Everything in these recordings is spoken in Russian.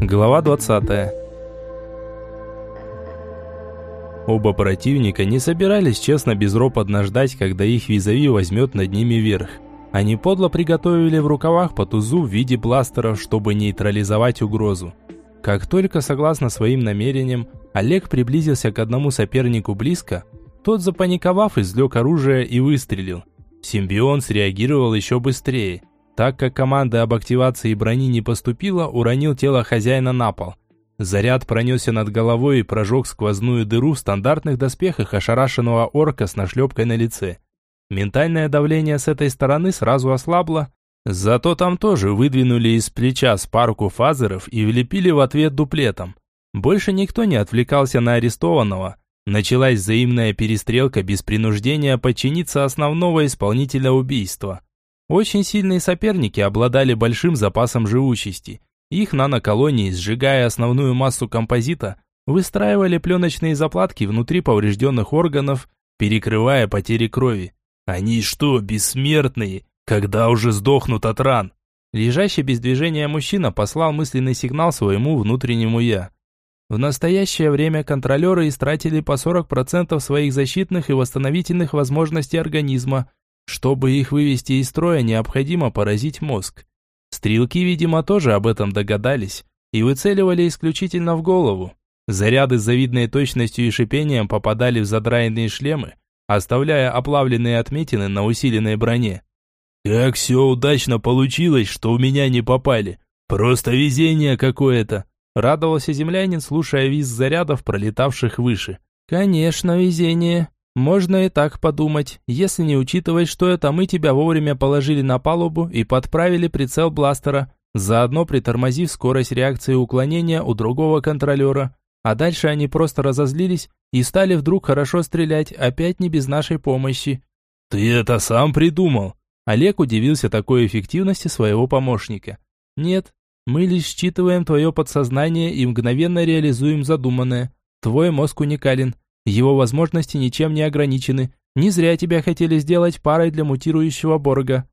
Глава 20. Оба противника не собирались честно безропотно ждать, когда их визави возьмет над ними верх. Они подло приготовили в рукавах по тузу в виде бластеров, чтобы нейтрализовать угрозу. Как только, согласно своим намерениям, Олег приблизился к одному сопернику близко, тот, запаниковав, извлек оружие и выстрелил. Симбион среагировал еще быстрее. Так как команда об активации брони не поступила, уронил тело хозяина на пол. Заряд пронесся над головой и прожег сквозную дыру в стандартных доспехах ошарашенного орка с нашлепкой на лице. Ментальное давление с этой стороны сразу ослабло, зато там тоже выдвинули из плеча спарку фазеров и влепили в ответ дуплетом. Больше никто не отвлекался на арестованного. Началась взаимная перестрелка без принуждения подчиниться основного исполнителя убийства. Очень сильные соперники обладали большим запасом живучести. Их наноколонии, сжигая основную массу композита, выстраивали пленочные заплатки внутри поврежденных органов, перекрывая потери крови. Они что, бессмертные? Когда уже сдохнут от ран? Лежащий без движения мужчина послал мысленный сигнал своему внутреннему «я». В настоящее время контролеры истратили по 40% своих защитных и восстановительных возможностей организма. Чтобы их вывести из строя, необходимо поразить мозг. Стрелки, видимо, тоже об этом догадались и выцеливали исключительно в голову. Заряды с завидной точностью и шипением попадали в задраенные шлемы, оставляя оплавленные отметины на усиленной броне. «Как все удачно получилось, что у меня не попали. Просто везение какое-то!» Радовался землянин, слушая визг зарядов, пролетавших выше. «Конечно, везение. Можно и так подумать, если не учитывать, что это мы тебя вовремя положили на палубу и подправили прицел бластера, заодно притормозив скорость реакции уклонения у другого контролера. А дальше они просто разозлились и стали вдруг хорошо стрелять, опять не без нашей помощи. «Ты это сам придумал?» Олег удивился такой эффективности своего помощника. «Нет, мы лишь считываем твое подсознание и мгновенно реализуем задуманное. Твой мозг уникален, его возможности ничем не ограничены. Не зря тебя хотели сделать парой для мутирующего Борга».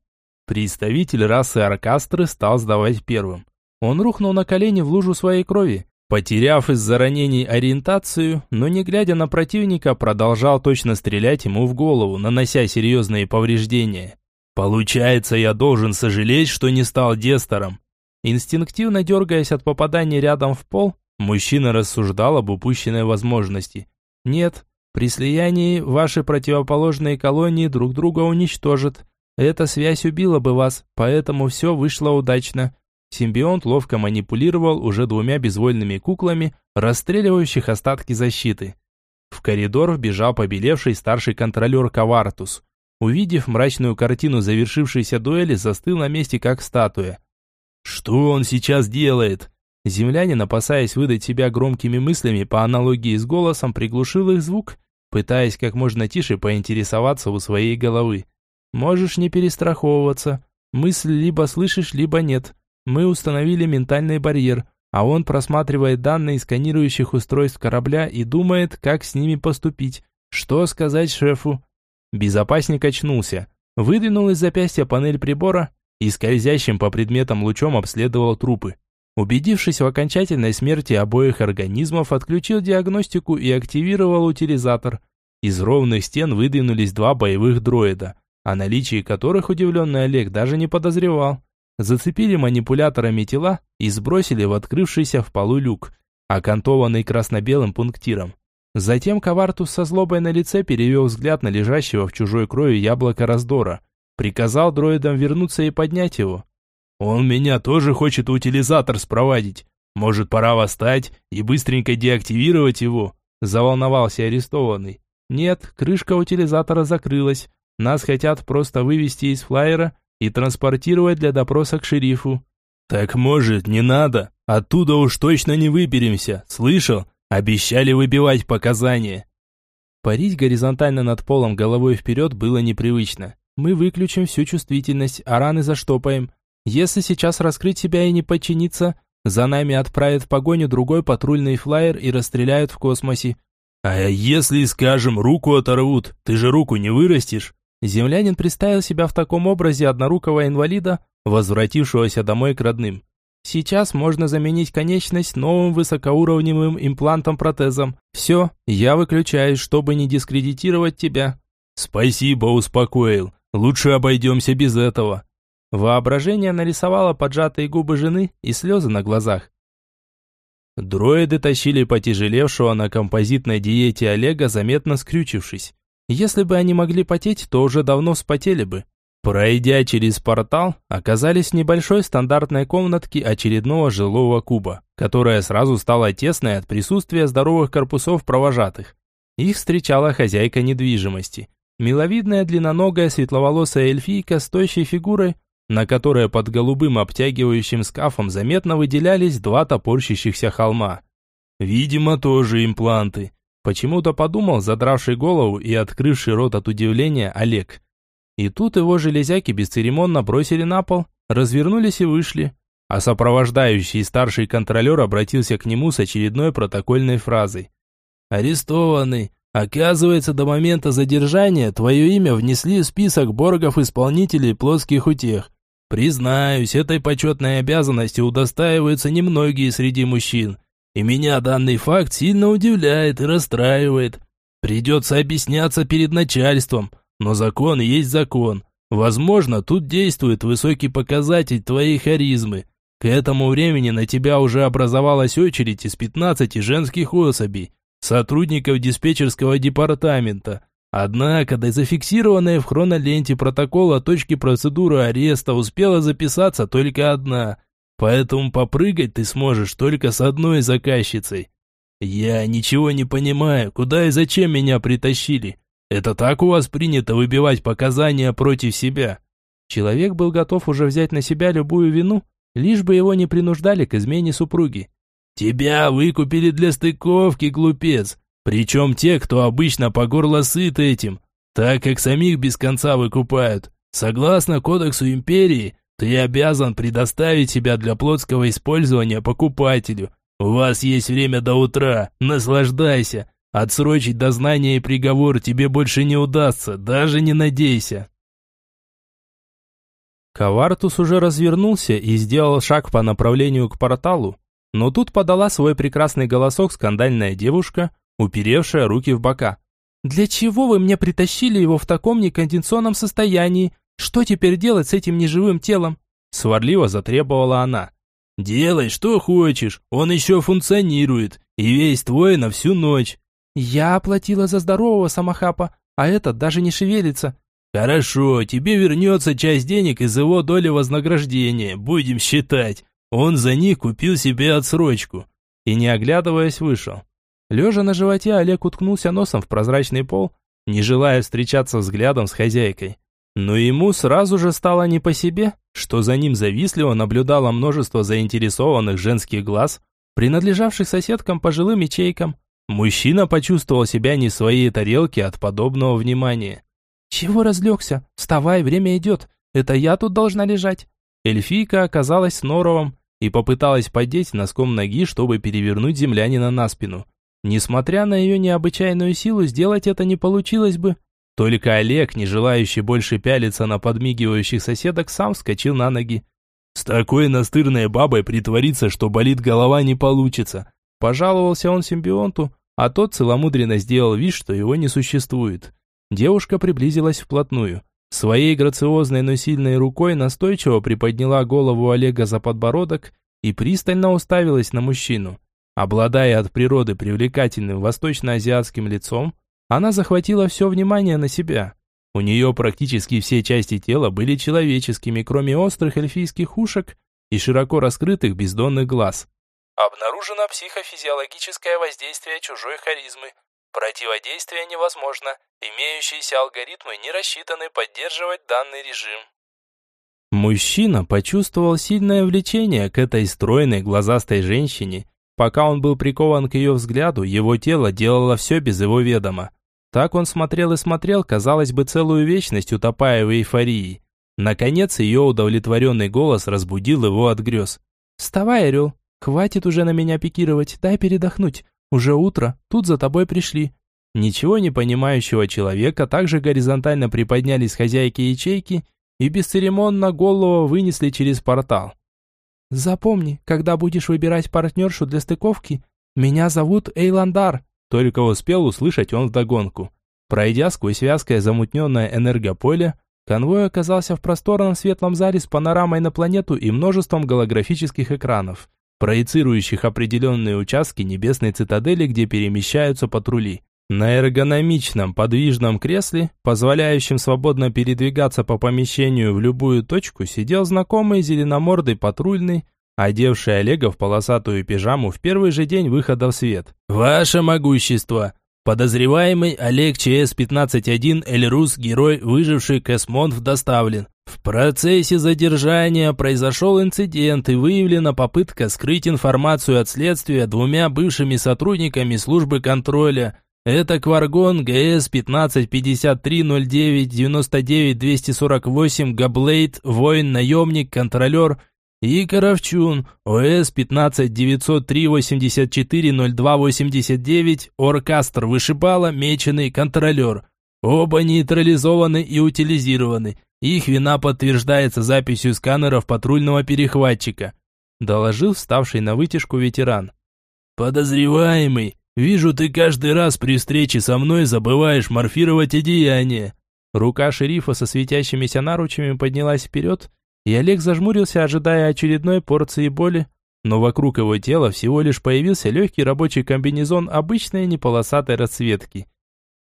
Представитель расы Аркастры стал сдавать первым. Он рухнул на колени в лужу своей крови, Потеряв из-за ранений ориентацию, но не глядя на противника, продолжал точно стрелять ему в голову, нанося серьезные повреждения. «Получается, я должен сожалеть, что не стал Дестором». Инстинктивно дергаясь от попадания рядом в пол, мужчина рассуждал об упущенной возможности. «Нет, при слиянии ваши противоположные колонии друг друга уничтожат. Эта связь убила бы вас, поэтому все вышло удачно. Симбионт ловко манипулировал уже двумя безвольными куклами, расстреливающих остатки защиты. В коридор вбежал побелевший старший контролер Кавартус. Увидев мрачную картину завершившейся дуэли, застыл на месте как статуя. «Что он сейчас делает?» Землянин, опасаясь выдать себя громкими мыслями по аналогии с голосом, приглушил их звук, пытаясь как можно тише поинтересоваться у своей головы. «Можешь не перестраховываться. Мысль либо слышишь, либо нет. Мы установили ментальный барьер, а он просматривает данные сканирующих устройств корабля и думает, как с ними поступить. Что сказать шефу? Безопасник очнулся, выдвинул из запястья панель прибора и скользящим по предметам лучом обследовал трупы. Убедившись в окончательной смерти обоих организмов, отключил диагностику и активировал утилизатор. Из ровных стен выдвинулись два боевых дроида, о наличии которых удивленный Олег даже не подозревал зацепили манипуляторами тела и сбросили в открывшийся в полу люк, окантованный красно-белым пунктиром. Затем Ковартус со злобой на лице перевел взгляд на лежащего в чужой крови яблоко раздора. Приказал дроидам вернуться и поднять его. «Он меня тоже хочет утилизатор спровадить. Может, пора восстать и быстренько деактивировать его?» Заволновался арестованный. «Нет, крышка утилизатора закрылась. Нас хотят просто вывести из флайера и транспортировать для допроса к шерифу. Так может, не надо? Оттуда уж точно не выберемся. Слышал? Обещали выбивать показания. Парить горизонтально над полом головой вперед было непривычно. Мы выключим всю чувствительность, а раны заштопаем. Если сейчас раскрыть себя и не подчиниться, за нами отправят в погоню другой патрульный флайер и расстреляют в космосе. А если, скажем, руку оторвут, ты же руку не вырастешь? Землянин представил себя в таком образе однорукого инвалида, возвратившегося домой к родным. Сейчас можно заменить конечность новым высокоуровневым имплантом-протезом. Все, я выключаюсь, чтобы не дискредитировать тебя». «Спасибо, успокоил. Лучше обойдемся без этого». Воображение нарисовало поджатые губы жены и слезы на глазах. Дроиды тащили потяжелевшего на композитной диете Олега, заметно скрючившись. Если бы они могли потеть, то уже давно вспотели бы. Пройдя через портал, оказались в небольшой стандартной комнатке очередного жилого куба, которая сразу стала тесной от присутствия здоровых корпусов провожатых. Их встречала хозяйка недвижимости. Миловидная длинноногая светловолосая эльфийка с тощей фигурой, на которой под голубым обтягивающим скафом заметно выделялись два топорщащихся холма. Видимо, тоже импланты. Почему-то подумал, задравший голову и открывший рот от удивления, Олег. И тут его железяки бесцеремонно бросили на пол, развернулись и вышли. А сопровождающий старший контролер обратился к нему с очередной протокольной фразой. «Арестованный, оказывается, до момента задержания твое имя внесли в список боргов-исполнителей плотских утех. Признаюсь, этой почетной обязанности удостаиваются немногие среди мужчин. И меня данный факт сильно удивляет и расстраивает. Придется объясняться перед начальством, но закон есть закон. Возможно, тут действует высокий показатель твоей харизмы. К этому времени на тебя уже образовалась очередь из 15 женских особей, сотрудников диспетчерского департамента. Однако, до зафиксированной в хроноленте протокола точки процедуры ареста успела записаться только одна – Поэтому попрыгать ты сможешь только с одной заказчицей. Я ничего не понимаю, куда и зачем меня притащили. Это так у вас принято выбивать показания против себя? Человек был готов уже взять на себя любую вину, лишь бы его не принуждали к измене супруги. Тебя выкупили для стыковки, глупец. Причем те, кто обычно по горло сыт этим, так как самих без конца выкупают. Согласно кодексу империи, ты обязан предоставить себя для плотского использования покупателю. У вас есть время до утра, наслаждайся. Отсрочить дознание и приговор тебе больше не удастся, даже не надейся. Ковартус уже развернулся и сделал шаг по направлению к порталу, но тут подала свой прекрасный голосок скандальная девушка, уперевшая руки в бока. «Для чего вы мне притащили его в таком некондиционном состоянии? Что теперь делать с этим неживым телом? Сварливо затребовала она. Делай, что хочешь, он еще функционирует, и весь твой на всю ночь. Я оплатила за здорового самохапа, а этот даже не шевелится. Хорошо, тебе вернется часть денег из его доли вознаграждения, будем считать. Он за них купил себе отсрочку. И не оглядываясь вышел. Лежа на животе, Олег уткнулся носом в прозрачный пол, не желая встречаться взглядом с хозяйкой. Но ему сразу же стало не по себе, что за ним завистливо наблюдало множество заинтересованных женских глаз, принадлежавших соседкам пожилым ячейкам. Мужчина почувствовал себя не своей тарелке от подобного внимания. «Чего разлегся? Вставай, время идет. Это я тут должна лежать». Эльфийка оказалась с норовом и попыталась поддеть носком ноги, чтобы перевернуть землянина на спину. Несмотря на ее необычайную силу, сделать это не получилось бы. Только Олег, не желающий больше пялиться на подмигивающих соседок, сам вскочил на ноги. «С такой настырной бабой притвориться, что болит голова, не получится!» Пожаловался он симбионту, а тот целомудренно сделал вид, что его не существует. Девушка приблизилась вплотную. Своей грациозной, но сильной рукой настойчиво приподняла голову Олега за подбородок и пристально уставилась на мужчину. Обладая от природы привлекательным восточно-азиатским лицом, она захватила все внимание на себя. У нее практически все части тела были человеческими, кроме острых эльфийских ушек и широко раскрытых бездонных глаз. Обнаружено психофизиологическое воздействие чужой харизмы. Противодействие невозможно. Имеющиеся алгоритмы не рассчитаны поддерживать данный режим. Мужчина почувствовал сильное влечение к этой стройной глазастой женщине. Пока он был прикован к ее взгляду, его тело делало все без его ведома. Так он смотрел и смотрел, казалось бы, целую вечность, утопая в эйфории. Наконец, ее удовлетворенный голос разбудил его от грез. «Вставай, Орел, хватит уже на меня пикировать, дай передохнуть. Уже утро, тут за тобой пришли». Ничего не понимающего человека также горизонтально приподнялись хозяйки ячейки и бесцеремонно голову вынесли через портал. «Запомни, когда будешь выбирать партнершу для стыковки, меня зовут Эйландар», только успел услышать он вдогонку. Пройдя сквозь вязкое замутненное энергополе, конвой оказался в просторном светлом зале с панорамой на планету и множеством голографических экранов, проецирующих определенные участки небесной цитадели, где перемещаются патрули. На эргономичном подвижном кресле, позволяющем свободно передвигаться по помещению в любую точку, сидел знакомый зеленомордый патрульный, одевший Олега в полосатую пижаму в первый же день выхода в свет. «Ваше могущество! Подозреваемый Олег ЧС-15-1 Эльрус, герой, выживший Кэсмонт, доставлен. В процессе задержания произошел инцидент и выявлена попытка скрыть информацию от следствия двумя бывшими сотрудниками службы контроля – это Кваргон ГС 15530999-248 Габлейд, воин-наемник, контролер и Коровчун ОС 15-903-84-02-89 Оркастр вышибала, меченый, контролер. Оба нейтрализованы и утилизированы. Их вина подтверждается записью сканеров патрульного перехватчика», доложил вставший на вытяжку ветеран. «Подозреваемый Вижу, ты каждый раз при встрече со мной забываешь морфировать одеяние». Рука шерифа со светящимися наручами поднялась вперед, и Олег зажмурился, ожидая очередной порции боли, но вокруг его тела всего лишь появился легкий рабочий комбинезон обычной неполосатой расцветки.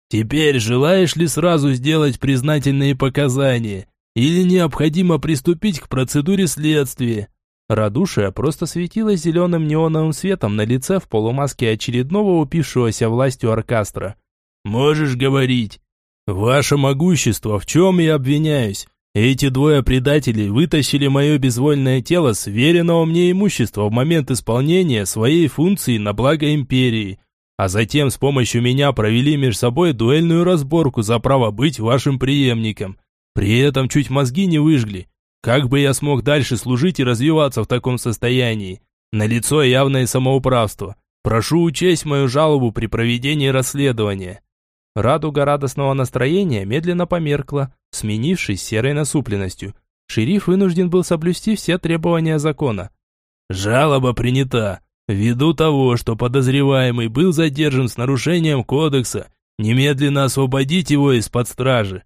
«Теперь желаешь ли сразу сделать признательные показания, или необходимо приступить к процедуре следствия?» Радушие просто светилось зеленым неоновым светом на лице в полумаске очередного упившегося властью оркестра. «Можешь говорить. Ваше могущество, в чем я обвиняюсь? Эти двое предателей вытащили мое безвольное тело с веренного мне имущества в момент исполнения своей функции на благо империи, а затем с помощью меня провели между собой дуэльную разборку за право быть вашим преемником. При этом чуть мозги не выжгли». Как бы я смог дальше служить и развиваться в таком состоянии? На лицо явное самоуправство. Прошу учесть мою жалобу при проведении расследования. Радуга радостного настроения медленно померкла, сменившись серой насупленностью. Шериф вынужден был соблюсти все требования закона. Жалоба принята. Ввиду того, что подозреваемый был задержан с нарушением кодекса, немедленно освободить его из-под стражи.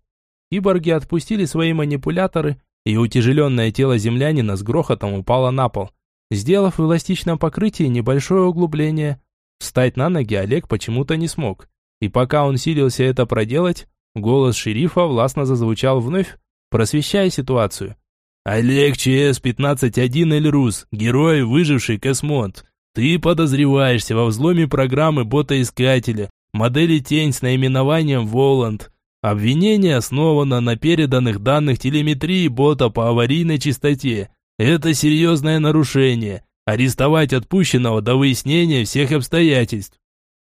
Киборги отпустили свои манипуляторы и утяжеленное тело землянина с грохотом упало на пол, сделав в эластичном покрытии небольшое углубление. Встать на ноги Олег почему-то не смог. И пока он силился это проделать, голос шерифа властно зазвучал вновь, просвещая ситуацию. «Олег ЧС-15-1 Эльрус, герой, выживший космонт. Ты подозреваешься во взломе программы бота-искателя, модели «Тень» с наименованием «Воланд». Обвинение основано на переданных данных телеметрии бота по аварийной частоте. Это серьезное нарушение. Арестовать отпущенного до выяснения всех обстоятельств.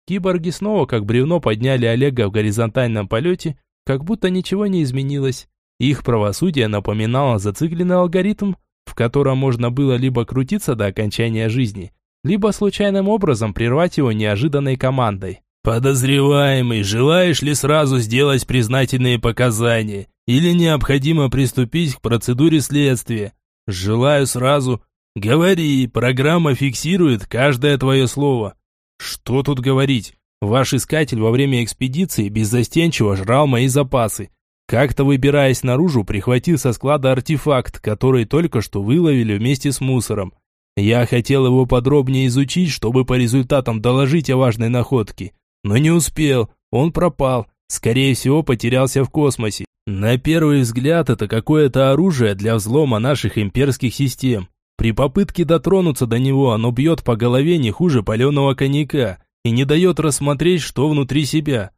Киборги снова как бревно подняли Олега в горизонтальном полете, как будто ничего не изменилось. Их правосудие напоминало зацикленный алгоритм, в котором можно было либо крутиться до окончания жизни, либо случайным образом прервать его неожиданной командой. «Подозреваемый, желаешь ли сразу сделать признательные показания? Или необходимо приступить к процедуре следствия? Желаю сразу. Говори, программа фиксирует каждое твое слово». «Что тут говорить? Ваш искатель во время экспедиции беззастенчиво жрал мои запасы. Как-то выбираясь наружу, прихватил со склада артефакт, который только что выловили вместе с мусором. Я хотел его подробнее изучить, чтобы по результатам доложить о важной находке. Но не успел, он пропал, скорее всего потерялся в космосе. На первый взгляд это какое-то оружие для взлома наших имперских систем. При попытке дотронуться до него оно бьет по голове не хуже паленого коньяка и не дает рассмотреть, что внутри себя.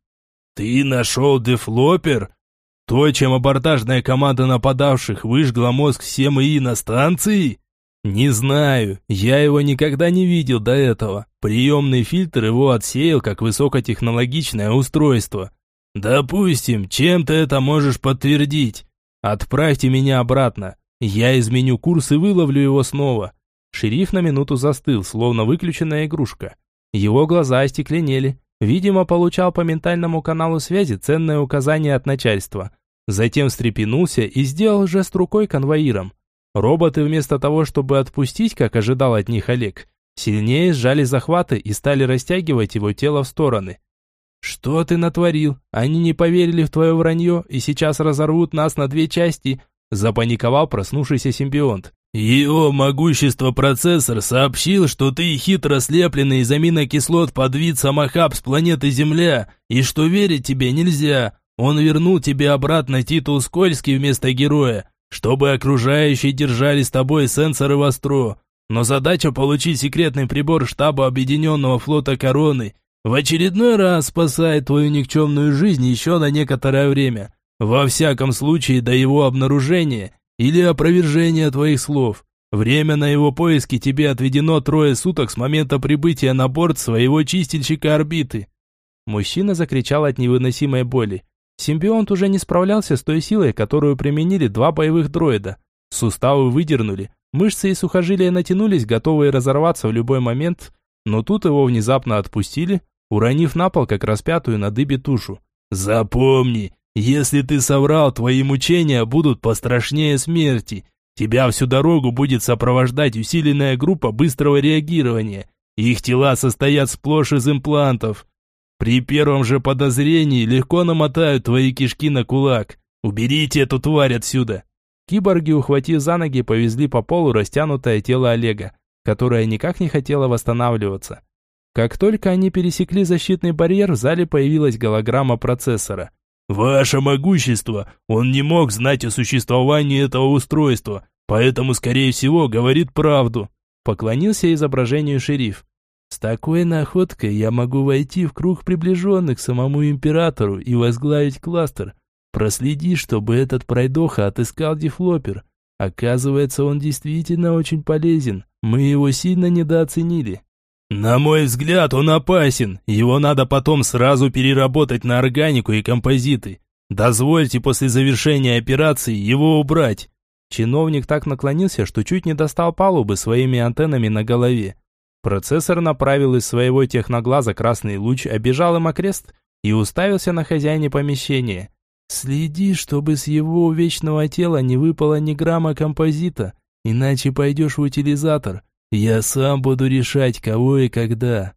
«Ты нашел дефлопер?» То, чем абордажная команда нападавших выжгла мозг всем ИИ на станции? Не знаю, я его никогда не видел до этого. Приемный фильтр его отсеял как высокотехнологичное устройство. Допустим, чем ты это можешь подтвердить? Отправьте меня обратно. Я изменю курс и выловлю его снова. Шериф на минуту застыл, словно выключенная игрушка. Его глаза остекленели. Видимо, получал по ментальному каналу связи ценное указание от начальства. Затем встрепенулся и сделал жест рукой конвоиром. Роботы вместо того, чтобы отпустить, как ожидал от них Олег, сильнее сжали захваты и стали растягивать его тело в стороны. «Что ты натворил? Они не поверили в твое вранье и сейчас разорвут нас на две части», запаниковал проснувшийся симбионт. Его могущество процессор сообщил, что ты хитро слепленный из аминокислот под вид самохаб с планеты Земля, и что верить тебе нельзя. Он вернул тебе обратно титул Скользкий вместо героя, чтобы окружающие держали с тобой сенсоры востро. Но задача получить секретный прибор штаба Объединенного флота Короны в очередной раз спасает твою никчемную жизнь еще на некоторое время. Во всяком случае, до его обнаружения или опровержения твоих слов. Время на его поиски тебе отведено трое суток с момента прибытия на борт своего чистильщика орбиты». Мужчина закричал от невыносимой боли. Симбионт уже не справлялся с той силой, которую применили два боевых дроида. Суставы выдернули, мышцы и сухожилия натянулись, готовые разорваться в любой момент, но тут его внезапно отпустили, уронив на пол, как распятую на дыбе тушу. «Запомни, если ты соврал, твои мучения будут пострашнее смерти. Тебя всю дорогу будет сопровождать усиленная группа быстрого реагирования. Их тела состоят сплошь из имплантов. При первом же подозрении легко намотают твои кишки на кулак. Уберите эту тварь отсюда. Киборги, ухватив за ноги, повезли по полу растянутое тело Олега, которое никак не хотело восстанавливаться. Как только они пересекли защитный барьер, в зале появилась голограмма процессора. «Ваше могущество! Он не мог знать о существовании этого устройства, поэтому, скорее всего, говорит правду!» Поклонился изображению шериф. «С такой находкой я могу войти в круг приближенных к самому императору и возглавить кластер. Проследи, чтобы этот пройдоха отыскал дефлопер. Оказывается, он действительно очень полезен. Мы его сильно недооценили». На мой взгляд, он опасен. Его надо потом сразу переработать на органику и композиты. Дозвольте после завершения операции его убрать. Чиновник так наклонился, что чуть не достал палубы своими антеннами на голове. Процессор направил из своего техноглаза красный луч, обежал им окрест и уставился на хозяине помещения. «Следи, чтобы с его вечного тела не выпало ни грамма композита, иначе пойдешь в утилизатор. Я сам буду решать, кого и когда.